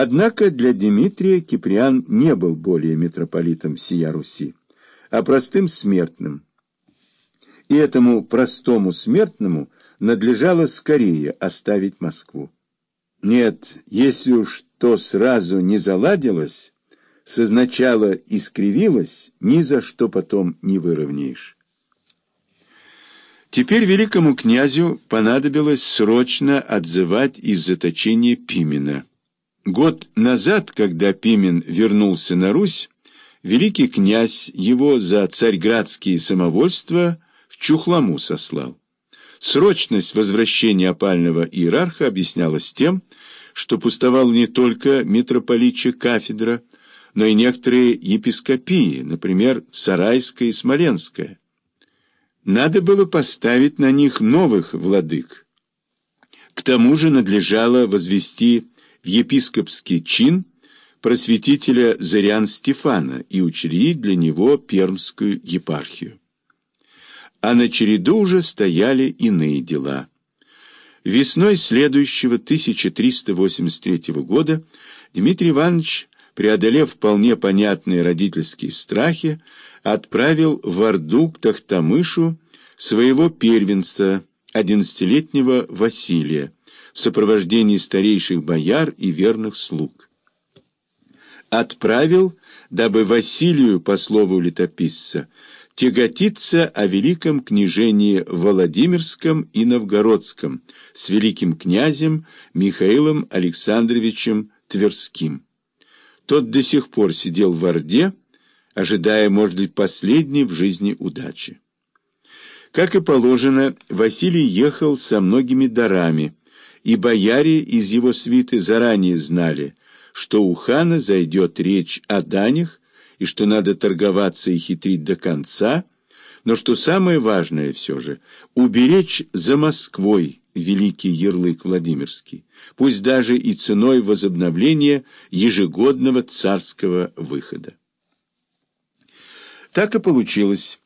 Однако для Дмитрия Киприан не был более митрополитом всея Руси, а простым смертным. И этому простому смертному надлежало скорее оставить Москву. Нет, если уж то сразу не заладилось, созначало искривилось, ни за что потом не выровняешь. Теперь великому князю понадобилось срочно отзывать из заточения Пимена. Год назад, когда Пимен вернулся на Русь, великий князь его за царьградские самовольства в Чухламу сослал. Срочность возвращения опального иерарха объяснялась тем, что пустовал не только митрополичья кафедра, но и некоторые епископии, например, Сарайская и Смоленская. Надо было поставить на них новых владык. К тому же надлежало возвести в епископский чин просветителя Зырян Стефана и учредить для него пермскую епархию. А на череду уже стояли иные дела. Весной следующего 1383 года Дмитрий Иванович, преодолев вполне понятные родительские страхи, отправил в Орду к Тахтамышу своего первенца, одиннадцатилетнего Василия, в сопровождении старейших бояр и верных слуг. Отправил, дабы Василию, по слову летописца, тяготиться о великом княжении Владимирском и Новгородском с великим князем Михаилом Александровичем Тверским. Тот до сих пор сидел в Орде, ожидая, может быть, последней в жизни удачи. Как и положено, Василий ехал со многими дарами, и бояре из его свиты заранее знали, что у хана зайдет речь о данях, и что надо торговаться и хитрить до конца, но что самое важное все же — уберечь за Москвой великий ярлык Владимирский, пусть даже и ценой возобновления ежегодного царского выхода. Так и получилось.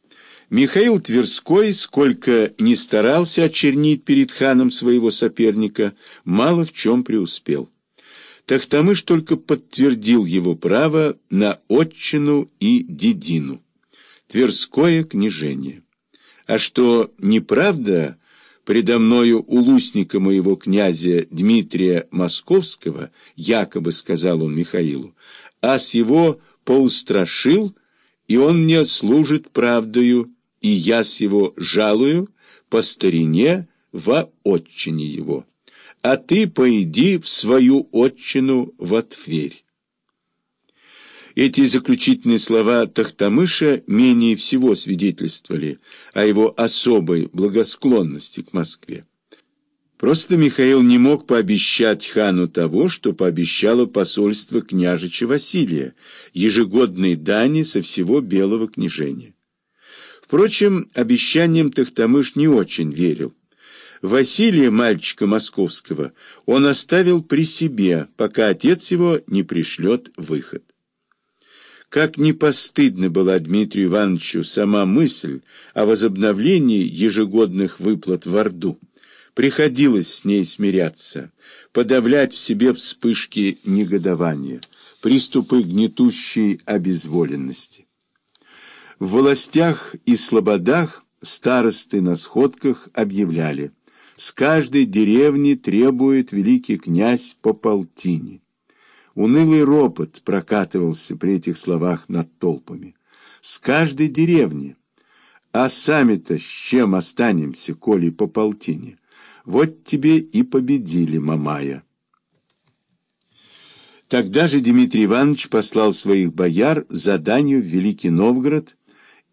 Михаил Тверской, сколько ни старался очернить перед ханом своего соперника, мало в чем преуспел. Тахтамыш только подтвердил его право на отчину и дедину. Тверское княжение. А что неправда, предо мною улусника моего князя Дмитрия Московского, якобы сказал он Михаилу, а с его поустрашил, и он мне служит правдою, и я с его жалую по старине во отчине его. А ты пойди в свою отчину во Тверь. Эти заключительные слова Тахтамыша менее всего свидетельствовали о его особой благосклонности к Москве. Просто Михаил не мог пообещать хану того, что пообещало посольство княжича Василия, ежегодной дани со всего белого княжения. Впрочем, обещаниям Тахтамыш не очень верил. Василия, мальчика московского, он оставил при себе, пока отец его не пришлет выход. Как не постыдна была Дмитрию Ивановичу сама мысль о возобновлении ежегодных выплат в Орду, приходилось с ней смиряться, подавлять в себе вспышки негодования, приступы гнетущей обезволенности. В властях и слободах старосты на сходках объявляли «С каждой деревни требует великий князь по полтине». Унылый ропот прокатывался при этих словах над толпами. «С каждой деревни! А сами-то с чем останемся, коли по полтине? Вот тебе и победили, Мамая». Тогда же Дмитрий Иванович послал своих бояр заданию в Великий Новгород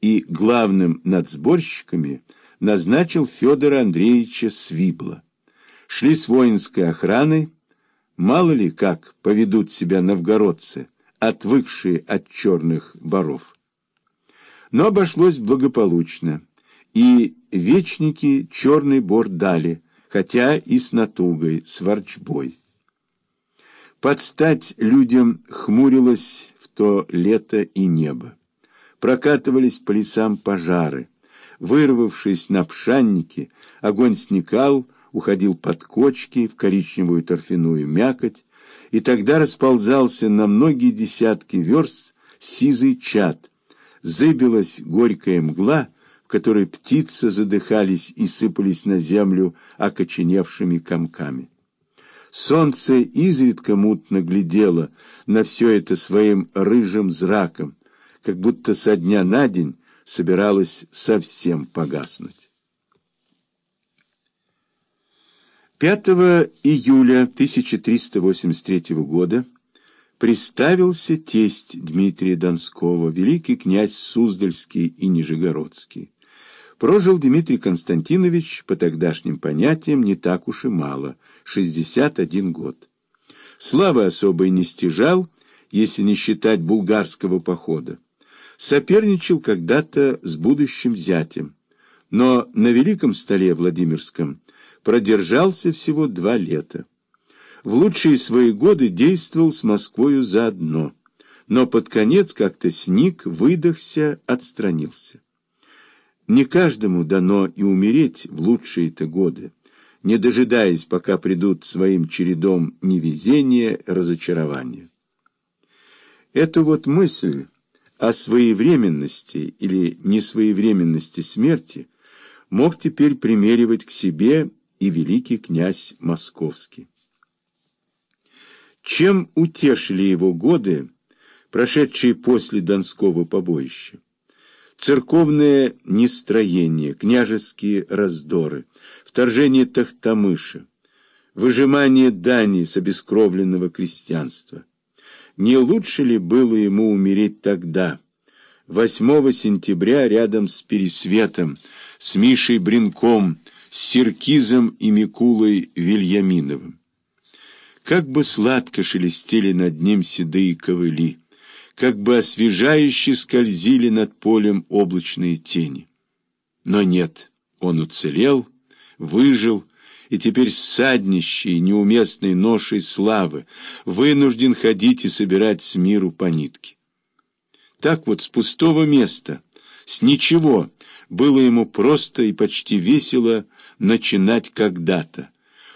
и главным надсборщиками назначил Федора Андреевича Свибла. Шли с воинской охраной, мало ли как поведут себя новгородцы, отвыкшие от черных боров. Но обошлось благополучно, и вечники черный бор дали, хотя и с натугой, с ворчбой. Подстать людям хмурилось в то лето и небо прокатывались по лесам пожары. Вырвавшись на пшанники, огонь сникал, уходил под кочки в коричневую торфяную мякоть, и тогда расползался на многие десятки верст сизый чад, зыбилась горькая мгла, в которой птицы задыхались и сыпались на землю окоченевшими комками. Солнце изредка мутно глядело на все это своим рыжим зраком, как будто со дня на день собиралось совсем погаснуть. 5 июля 1383 года приставился тесть Дмитрия Донского, великий князь Суздальский и Нижегородский. Прожил Дмитрий Константинович по тогдашним понятиям не так уж и мало – 61 год. Славы особой не стяжал, если не считать булгарского похода. Соперничал когда-то с будущим зятем, но на великом столе Владимирском продержался всего два лета. В лучшие свои годы действовал с Москвою заодно, но под конец как-то сник, выдохся, отстранился. Не каждому дано и умереть в лучшие-то годы, не дожидаясь, пока придут своим чередом невезение, разочарование. Эту вот мысль о своевременности или несвоевременности смерти мог теперь примеривать к себе и великий князь Московский. Чем утешили его годы, прошедшие после Донского побоища? Церковное нестроение, княжеские раздоры, вторжение Тахтамыша, выжимание дани с обескровленного крестьянства. Не лучше ли было ему умереть тогда, 8 сентября, рядом с Пересветом, с Мишей Бринком, с Серкизом и Микулой Вильяминовым? Как бы сладко шелестели над ним седые ковыли, как бы освежающе скользили над полем облачные тени. Но нет, он уцелел, выжил, и теперь ссаднищей, неуместной ношей славы, вынужден ходить и собирать с миру по нитке. Так вот, с пустого места, с ничего, было ему просто и почти весело начинать когда-то,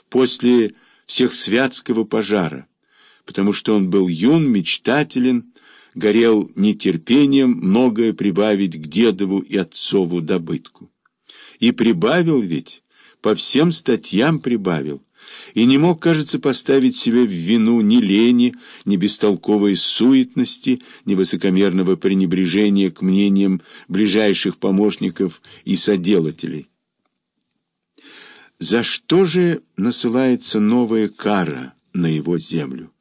после всех святского пожара, потому что он был юн, мечтателен, горел нетерпением многое прибавить к дедову и отцову добытку. И прибавил ведь, по всем статьям прибавил, и не мог, кажется, поставить себя в вину ни лени, ни бестолковой суетности, ни высокомерного пренебрежения к мнениям ближайших помощников и соделателей. За что же насылается новая кара на его землю?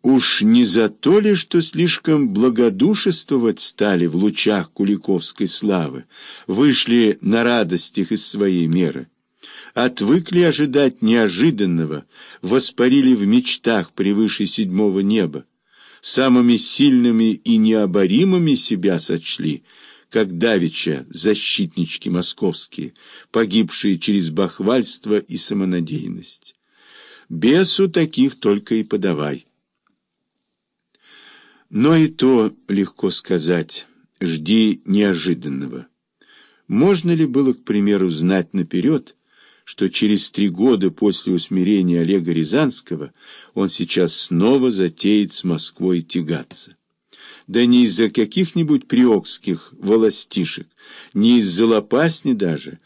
Уж не за то ли, что слишком благодушествовать стали в лучах куликовской славы, вышли на радостях из своей меры, отвыкли ожидать неожиданного, воспарили в мечтах превыше седьмого неба, самыми сильными и необоримыми себя сочли, как давеча защитнички московские, погибшие через бахвальство и самонадеянность. Бесу таких только и подавай. Но и то легко сказать, жди неожиданного. Можно ли было, к примеру, знать наперед, что через три года после усмирения Олега Рязанского он сейчас снова затеет с Москвой тягаться? Да не из-за каких-нибудь приокских волостишек, не из-за Лопасни даже,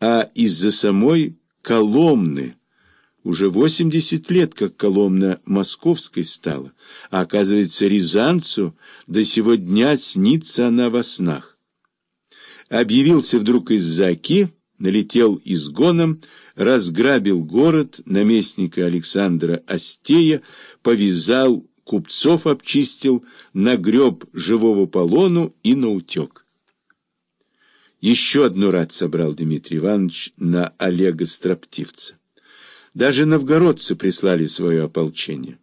а из-за самой Коломны, уже 80 лет, как Коломна московской стала, а, оказывается, Рязанцу до сего дня снится она во снах. Объявился вдруг из-за оки, налетел изгоном, разграбил город, наместника Александра Остея, повязал, купцов обчистил, нагреб живого полону и наутек. Еще одну рад собрал Дмитрий Иванович на Олега Строптивца. Даже новгородцы прислали свое ополчение.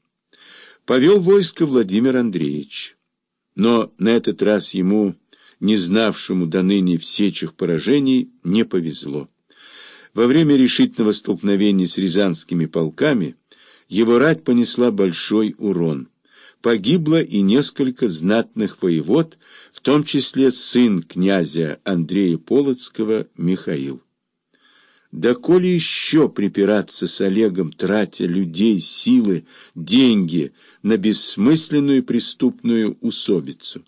Повел войско Владимир Андреевич. Но на этот раз ему, не знавшему до ныне в сечах поражений, не повезло. Во время решительного столкновения с рязанскими полками его рать понесла большой урон. Погибло и несколько знатных воевод, в том числе сын князя Андрея Полоцкого Михаил. Да коли еще припираться с Олегом, тратя людей, силы, деньги на бессмысленную преступную усобицу?